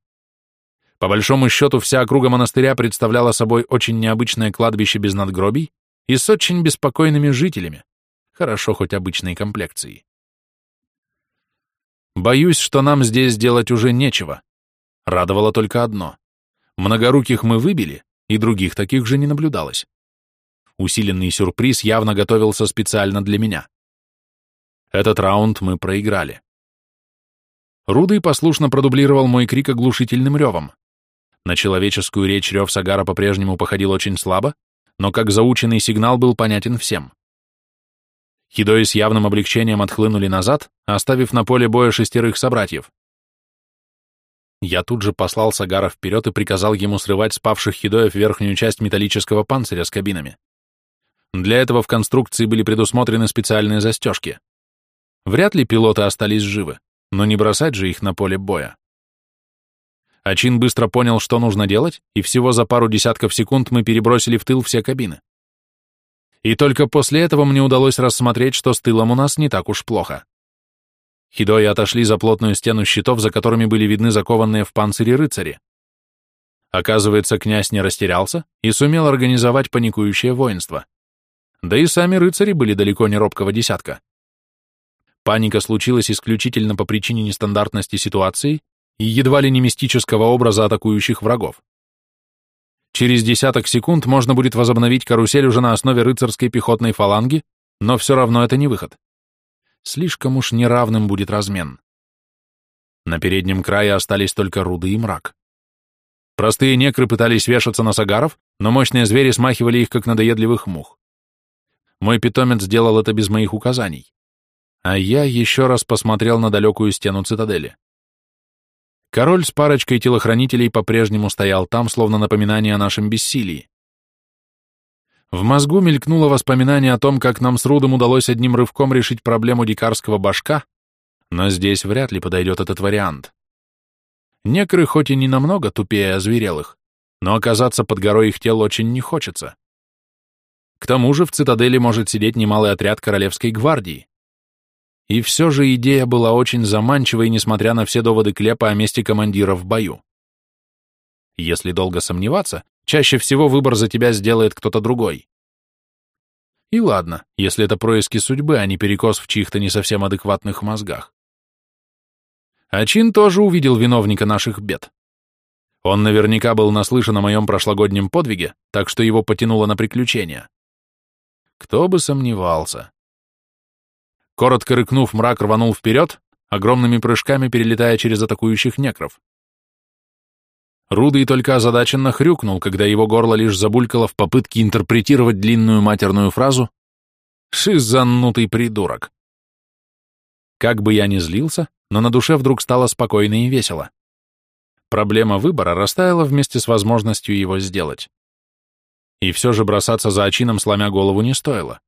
По большому счету, вся округа монастыря представляла собой очень необычное кладбище без надгробий и с очень беспокойными жителями, хорошо хоть обычной комплекцией. Боюсь, что нам здесь делать уже нечего. Радовало только одно. Многоруких мы выбили, и других таких же не наблюдалось. Усиленный сюрприз явно готовился специально для меня. Этот раунд мы проиграли. Рудый послушно продублировал мой крик оглушительным ревом. На человеческую речь рев Сагара по-прежнему походил очень слабо, но как заученный сигнал был понятен всем. Хидои с явным облегчением отхлынули назад, оставив на поле боя шестерых собратьев. Я тут же послал Сагара вперед и приказал ему срывать спавших хидоев верхнюю часть металлического панциря с кабинами. Для этого в конструкции были предусмотрены специальные застежки. Вряд ли пилоты остались живы, но не бросать же их на поле боя. Ачин быстро понял, что нужно делать, и всего за пару десятков секунд мы перебросили в тыл все кабины. И только после этого мне удалось рассмотреть, что с тылом у нас не так уж плохо. Хидои отошли за плотную стену щитов, за которыми были видны закованные в панцире рыцари. Оказывается, князь не растерялся и сумел организовать паникующее воинство. Да и сами рыцари были далеко не робкого десятка. Паника случилась исключительно по причине нестандартности ситуации и едва ли не мистического образа атакующих врагов. Через десяток секунд можно будет возобновить карусель уже на основе рыцарской пехотной фаланги, но все равно это не выход слишком уж неравным будет размен. На переднем крае остались только руды и мрак. Простые некры пытались вешаться на сагаров, но мощные звери смахивали их, как надоедливых мух. Мой питомец сделал это без моих указаний. А я еще раз посмотрел на далекую стену цитадели. Король с парочкой телохранителей по-прежнему стоял там, словно напоминание о нашем бессилии. В мозгу мелькнуло воспоминание о том, как нам с Рудом удалось одним рывком решить проблему дикарского башка, но здесь вряд ли подойдет этот вариант. Некры хоть и не намного тупее озверелых, но оказаться под горой их тел очень не хочется. К тому же в цитадели может сидеть немалый отряд Королевской гвардии. И все же идея была очень заманчивой, несмотря на все доводы Клепа о месте командира в бою. Если долго сомневаться, чаще всего выбор за тебя сделает кто-то другой. И ладно, если это происки судьбы, а не перекос в чьих-то не совсем адекватных мозгах. Ачин тоже увидел виновника наших бед. Он наверняка был наслышан о моем прошлогоднем подвиге, так что его потянуло на приключения. Кто бы сомневался. Коротко рыкнув, мрак рванул вперед, огромными прыжками перелетая через атакующих некров. Рудый только озадаченно хрюкнул, когда его горло лишь забулькало в попытке интерпретировать длинную матерную фразу «Шизанутый придурок». Как бы я ни злился, но на душе вдруг стало спокойно и весело. Проблема выбора растаяла вместе с возможностью его сделать. И все же бросаться за очином, сломя голову, не стоило.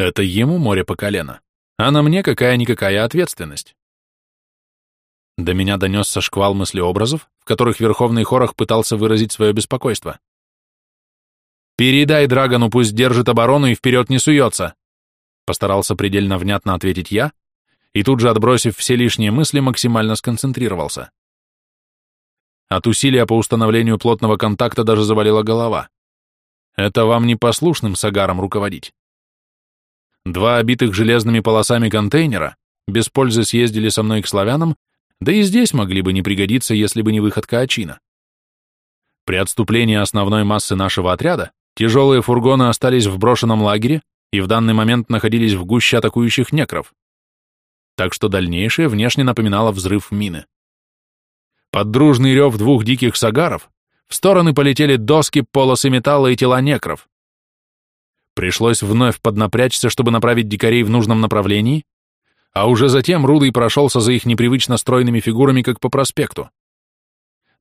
Это ему море по колено, а на мне какая-никакая ответственность. До меня донесся шквал мыслеобразов, в которых Верховный Хорох пытался выразить свое беспокойство. «Передай Драгону, пусть держит оборону и вперед не суется!» Постарался предельно внятно ответить я, и тут же, отбросив все лишние мысли, максимально сконцентрировался. От усилия по установлению плотного контакта даже завалила голова. Это вам не послушным сагаром руководить. Два обитых железными полосами контейнера без пользы съездили со мной к славянам, да и здесь могли бы не пригодиться, если бы не выходка Ачина. При отступлении основной массы нашего отряда тяжелые фургоны остались в брошенном лагере и в данный момент находились в гуще атакующих некров так что дальнейшее внешне напоминало взрыв мины. Под дружный рев двух диких сагаров в стороны полетели доски, полосы металла и тела некров. Пришлось вновь поднапрячься, чтобы направить дикарей в нужном направлении, а уже затем Рудый прошелся за их непривычно стройными фигурами, как по проспекту.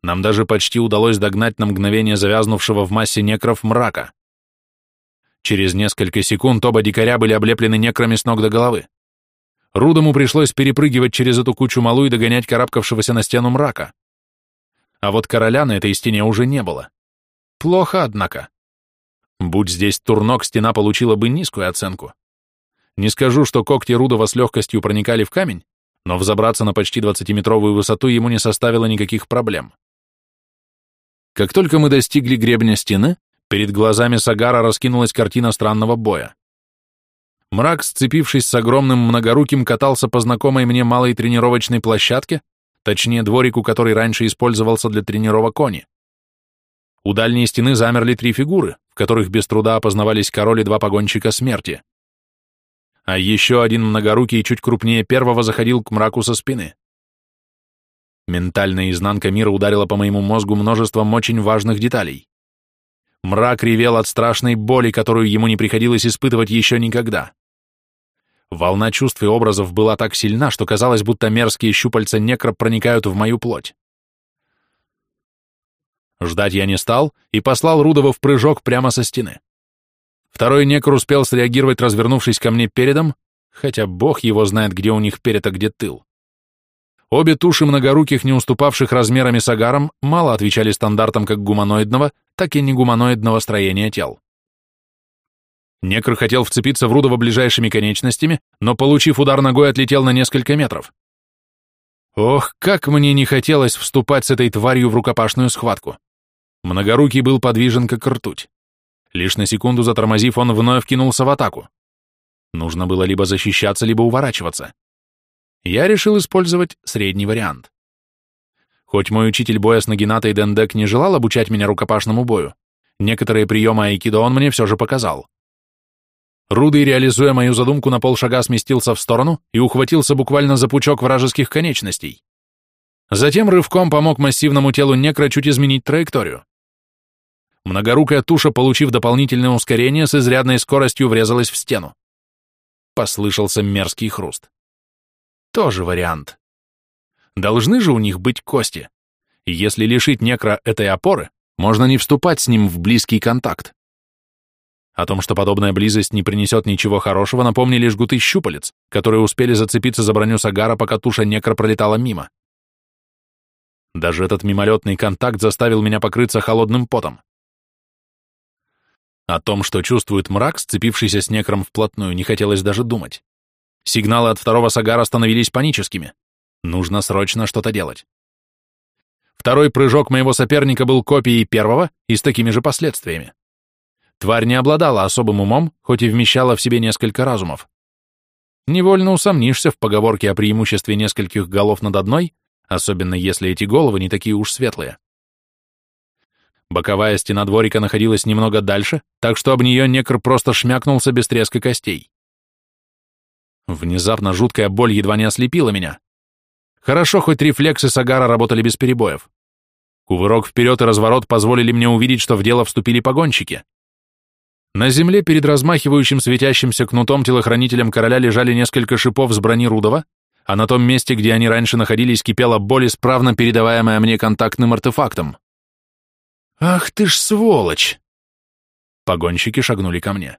Нам даже почти удалось догнать на мгновение завязнувшего в массе некров мрака. Через несколько секунд оба дикаря были облеплены некрами с ног до головы. Рудому пришлось перепрыгивать через эту кучу малу и догонять карабкавшегося на стену мрака. А вот короля на этой стене уже не было. Плохо, однако. Будь здесь турнок, стена получила бы низкую оценку. Не скажу, что когти Рудова с легкостью проникали в камень, но взобраться на почти 20-метровую высоту ему не составило никаких проблем. Как только мы достигли гребня стены, перед глазами Сагара раскинулась картина странного боя. Мрак, сцепившись с огромным многоруким, катался по знакомой мне малой тренировочной площадке, точнее дворику, который раньше использовался для тренировок кони. У дальней стены замерли три фигуры, в которых без труда опознавались король и два погонщика смерти. А еще один многорукий, чуть крупнее первого, заходил к мраку со спины. Ментальная изнанка мира ударила по моему мозгу множеством очень важных деталей. Мрак ревел от страшной боли, которую ему не приходилось испытывать еще никогда. Волна чувств и образов была так сильна, что казалось, будто мерзкие щупальца некро проникают в мою плоть. Ждать я не стал и послал Рудова в прыжок прямо со стены. Второй некр успел среагировать, развернувшись ко мне передом, хотя бог его знает, где у них перед, а где тыл. Обе туши многоруких, не уступавших размерами с агаром, мало отвечали стандартам как гуманоидного, так и негуманоидного строения тел. Некр хотел вцепиться в Рудова ближайшими конечностями, но, получив удар ногой, отлетел на несколько метров. Ох, как мне не хотелось вступать с этой тварью в рукопашную схватку. Многорукий был подвижен, как ртуть. Лишь на секунду затормозив, он вновь кинулся в атаку. Нужно было либо защищаться, либо уворачиваться. Я решил использовать средний вариант. Хоть мой учитель боя с Нагинатой Дендек не желал обучать меня рукопашному бою, некоторые приемы айкидо он мне все же показал. Рудый, реализуя мою задумку, на полшага сместился в сторону и ухватился буквально за пучок вражеских конечностей. Затем рывком помог массивному телу некро чуть изменить траекторию. Многорукая туша, получив дополнительное ускорение, с изрядной скоростью врезалась в стену. Послышался мерзкий хруст. Тоже вариант. Должны же у них быть кости. Если лишить некро этой опоры, можно не вступать с ним в близкий контакт. О том, что подобная близость не принесет ничего хорошего, напомнили жгуты щупалец, которые успели зацепиться за броню Сагара, пока туша некро пролетала мимо. Даже этот мимолетный контакт заставил меня покрыться холодным потом. О том, что чувствует мрак, сцепившийся с некром вплотную, не хотелось даже думать. Сигналы от второго Сагара становились паническими. Нужно срочно что-то делать. Второй прыжок моего соперника был копией первого и с такими же последствиями. Тварь не обладала особым умом, хоть и вмещала в себе несколько разумов. Невольно усомнишься в поговорке о преимуществе нескольких голов над одной, особенно если эти головы не такие уж светлые. Боковая стена дворика находилась немного дальше, так что об нее некр просто шмякнулся без треска костей. Внезапно жуткая боль едва не ослепила меня. Хорошо, хоть рефлексы Сагара работали без перебоев. Кувырок вперед и разворот позволили мне увидеть, что в дело вступили погонщики. На земле перед размахивающим светящимся кнутом телохранителем короля лежали несколько шипов с брони Рудова, а на том месте, где они раньше находились, кипела боль, исправно передаваемая мне контактным артефактом. «Ах ты ж сволочь!» Погонщики шагнули ко мне.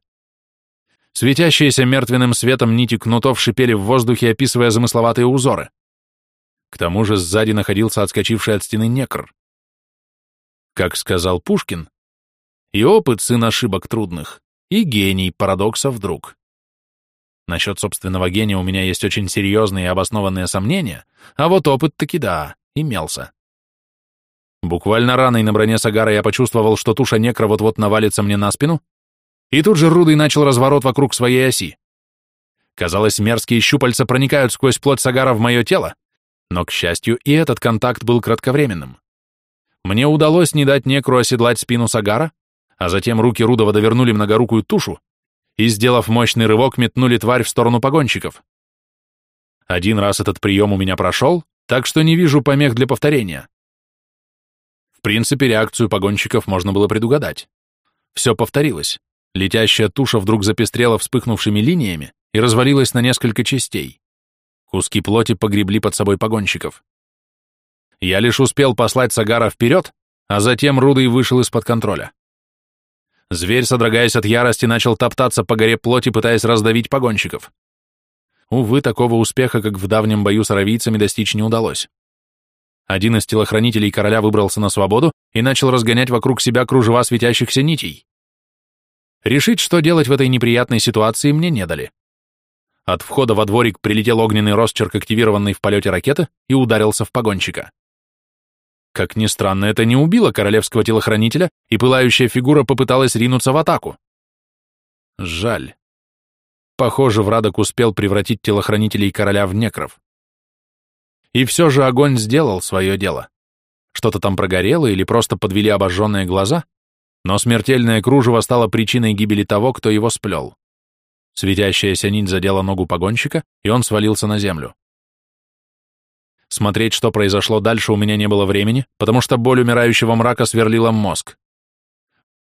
Светящиеся мертвенным светом нити кнутов шипели в воздухе, описывая замысловатые узоры. К тому же сзади находился отскочивший от стены некр. Как сказал Пушкин, и опыт сын ошибок трудных, и гений парадоксов друг. Насчет собственного гения у меня есть очень серьезные и обоснованные сомнения, а вот опыт таки да, имелся. Буквально раной на броне Сагара я почувствовал, что туша некра вот-вот навалится мне на спину, и тут же Рудый начал разворот вокруг своей оси. Казалось, мерзкие щупальца проникают сквозь плоть Сагара в мое тело, но, к счастью, и этот контакт был кратковременным. Мне удалось не дать некру оседлать спину Сагара, а затем руки Рудова довернули многорукую тушу, и, сделав мощный рывок, метнули тварь в сторону погонщиков. Один раз этот прием у меня прошел, так что не вижу помех для повторения. В принципе, реакцию погонщиков можно было предугадать. Все повторилось. Летящая туша вдруг запестрела вспыхнувшими линиями и развалилась на несколько частей. Куски плоти погребли под собой погонщиков. Я лишь успел послать Сагара вперед, а затем Рудый вышел из-под контроля. Зверь, содрогаясь от ярости, начал топтаться по горе плоти, пытаясь раздавить погонщиков. Увы, такого успеха, как в давнем бою с аравийцами, достичь не удалось. Один из телохранителей короля выбрался на свободу и начал разгонять вокруг себя кружева светящихся нитей. Решить, что делать в этой неприятной ситуации, мне не дали. От входа во дворик прилетел огненный росчерк, активированный в полете ракеты, и ударился в погонщика. Как ни странно, это не убило королевского телохранителя, и пылающая фигура попыталась ринуться в атаку. Жаль. Похоже, Врадок успел превратить телохранителей короля в некров. И все же огонь сделал свое дело. Что-то там прогорело или просто подвели обожженные глаза, но смертельное кружево стало причиной гибели того, кто его сплел. Светящаяся нить задела ногу погонщика, и он свалился на землю. Смотреть, что произошло дальше, у меня не было времени, потому что боль умирающего мрака сверлила мозг.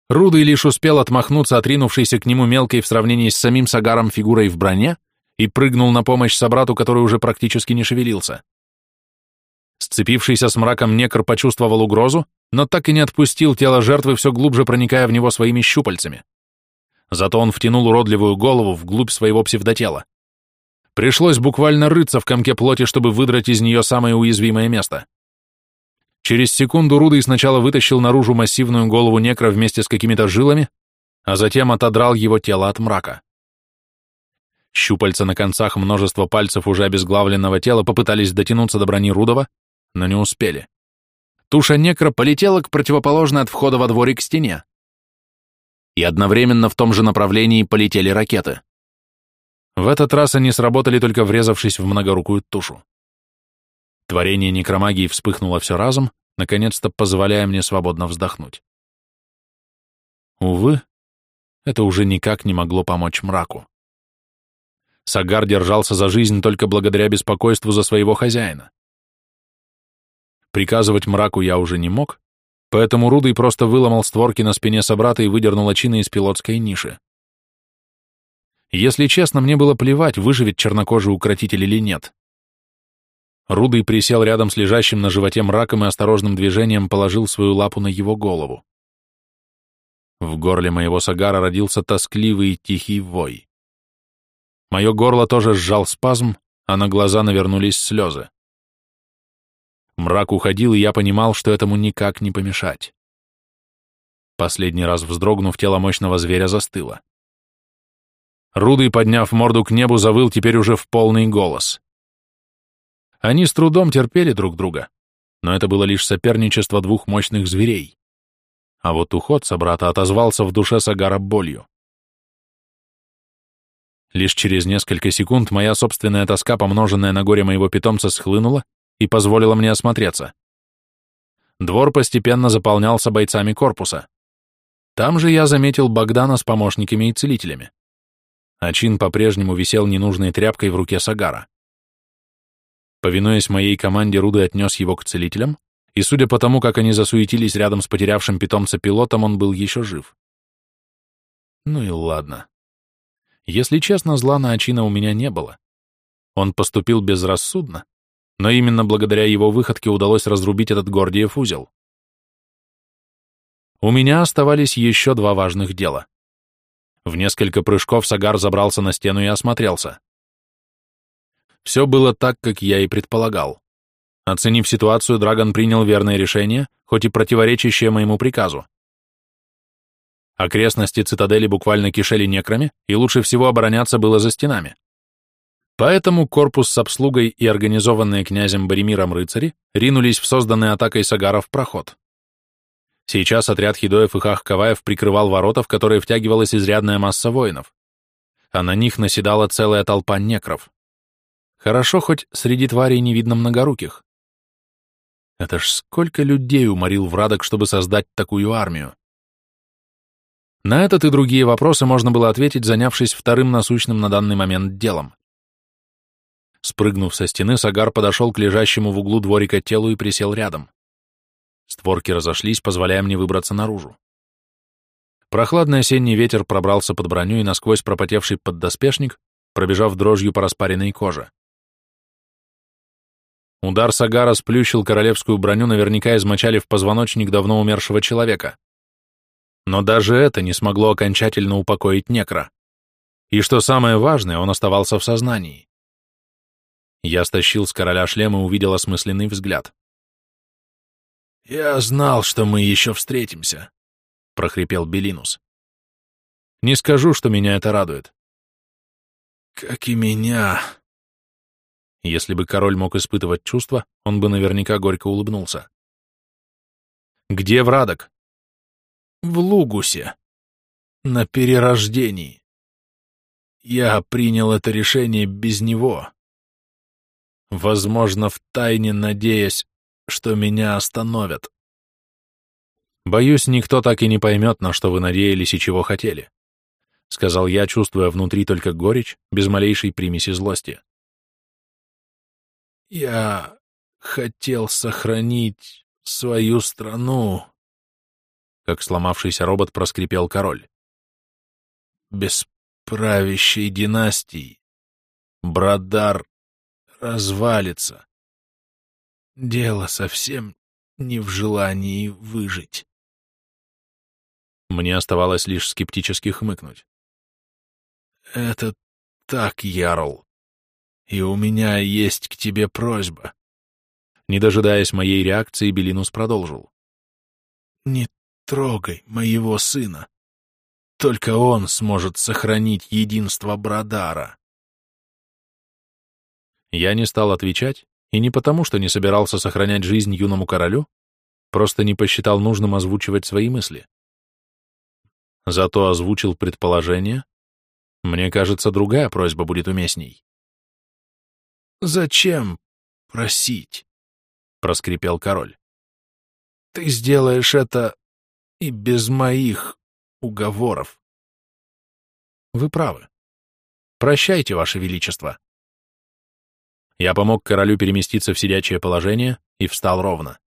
Рудый лишь успел отмахнуться отринувшейся к нему мелкой в сравнении с самим Сагаром фигурой в броне и прыгнул на помощь собрату, который уже практически не шевелился. Сцепившийся с мраком некр почувствовал угрозу, но так и не отпустил тело жертвы, все глубже проникая в него своими щупальцами. Зато он втянул уродливую голову вглубь своего псевдотела. Пришлось буквально рыться в комке плоти, чтобы выдрать из нее самое уязвимое место. Через секунду Рудый сначала вытащил наружу массивную голову некра вместе с какими-то жилами, а затем отодрал его тело от мрака. Щупальца на концах множества пальцев уже обезглавленного тела попытались дотянуться до брони Рудова, но не успели. Туша некра полетела к противоположной от входа во дворик стене. И одновременно в том же направлении полетели ракеты. В этот раз они сработали, только врезавшись в многорукую тушу. Творение некромагии вспыхнуло все разом, наконец-то позволяя мне свободно вздохнуть. Увы, это уже никак не могло помочь мраку. Сагар держался за жизнь только благодаря беспокойству за своего хозяина. Приказывать мраку я уже не мог, поэтому Рудый просто выломал створки на спине собрата и выдернул очины из пилотской ниши. Если честно, мне было плевать, выживет чернокожий укротитель или нет. Рудый присел рядом с лежащим на животе мраком и осторожным движением положил свою лапу на его голову. В горле моего сагара родился тоскливый и тихий вой. Мое горло тоже сжал спазм, а на глаза навернулись слезы. Мрак уходил, и я понимал, что этому никак не помешать. Последний раз вздрогнув, тело мощного зверя застыло. Рудый, подняв морду к небу, завыл теперь уже в полный голос. Они с трудом терпели друг друга, но это было лишь соперничество двух мощных зверей. А вот уход собрата отозвался в душе Сагара болью. Лишь через несколько секунд моя собственная тоска, помноженная на горе моего питомца, схлынула и позволила мне осмотреться. Двор постепенно заполнялся бойцами корпуса. Там же я заметил Богдана с помощниками и целителями. Ачин по-прежнему висел ненужной тряпкой в руке Сагара. Повинуясь моей команде, Руды отнес его к целителям, и судя по тому, как они засуетились рядом с потерявшим питомца пилотом, он был еще жив. Ну и ладно. Если честно, зла на Ачина у меня не было. Он поступил безрассудно, но именно благодаря его выходке удалось разрубить этот Гордиев узел. У меня оставались еще два важных дела. В несколько прыжков Сагар забрался на стену и осмотрелся. Все было так, как я и предполагал. Оценив ситуацию, Драгон принял верное решение, хоть и противоречащее моему приказу. Окрестности цитадели буквально кишели некрами, и лучше всего обороняться было за стенами. Поэтому корпус с обслугой и организованные князем Боремиром рыцари ринулись в созданный атакой Сагаров проход. Сейчас отряд Хидоев и Хахкаваев прикрывал ворота, в которые втягивалась изрядная масса воинов, а на них наседала целая толпа некров. Хорошо, хоть среди тварей не видно многоруких. Это ж сколько людей уморил Врадок, чтобы создать такую армию. На этот и другие вопросы можно было ответить, занявшись вторым насущным на данный момент делом. Спрыгнув со стены, Сагар подошел к лежащему в углу дворика телу и присел рядом. Створки разошлись, позволяя мне выбраться наружу. Прохладный осенний ветер пробрался под броню и насквозь пропотевший поддоспешник, пробежав дрожью по распаренной коже. Удар Сагара сплющил королевскую броню, наверняка измочали в позвоночник давно умершего человека. Но даже это не смогло окончательно упокоить некра. И что самое важное, он оставался в сознании. Я стащил с короля шлем и увидел осмысленный взгляд. «Я знал, что мы еще встретимся», — прохрипел Белинус. «Не скажу, что меня это радует». «Как и меня», если бы король мог испытывать чувства, он бы наверняка горько улыбнулся. «Где Врадок?» «В Лугусе. На перерождении. Я принял это решение без него. Возможно, втайне надеясь, что меня остановят. Боюсь, никто так и не поймет, на что вы надеялись и чего хотели», — сказал я, чувствуя внутри только горечь, без малейшей примеси злости. Я хотел сохранить свою страну, как сломавшийся робот проскрипел король. Без правящей династии Брадар развалится. Дело совсем не в желании выжить. Мне оставалось лишь скептически хмыкнуть. Это так, Ярл. И у меня есть к тебе просьба. Не дожидаясь моей реакции, Белинус продолжил. Не трогай моего сына. Только он сможет сохранить единство Брадара. Я не стал отвечать, и не потому, что не собирался сохранять жизнь юному королю, просто не посчитал нужным озвучивать свои мысли. Зато озвучил предположение. Мне кажется, другая просьба будет уместней. «Зачем просить?» — проскрипел король. «Ты сделаешь это и без моих уговоров». «Вы правы. Прощайте, Ваше Величество». Я помог королю переместиться в сидячее положение и встал ровно.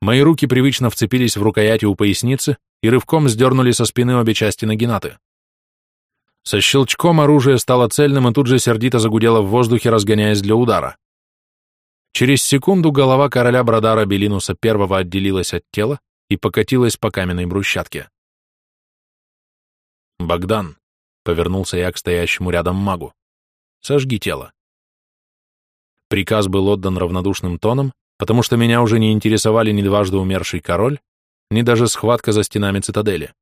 Мои руки привычно вцепились в рукояти у поясницы и рывком сдернули со спины обе части нагинаты. Со щелчком оружие стало цельным и тут же сердито загудело в воздухе, разгоняясь для удара. Через секунду голова короля Брадара Белинуса первого отделилась от тела и покатилась по каменной брусчатке. «Богдан», — повернулся я к стоящему рядом магу, — «сожги тело». Приказ был отдан равнодушным тоном, потому что меня уже не интересовали ни дважды умерший король, ни даже схватка за стенами цитадели.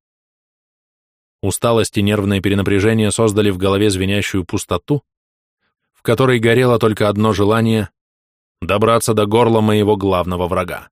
Усталость и нервное перенапряжение создали в голове звенящую пустоту, в которой горело только одно желание — добраться до горла моего главного врага.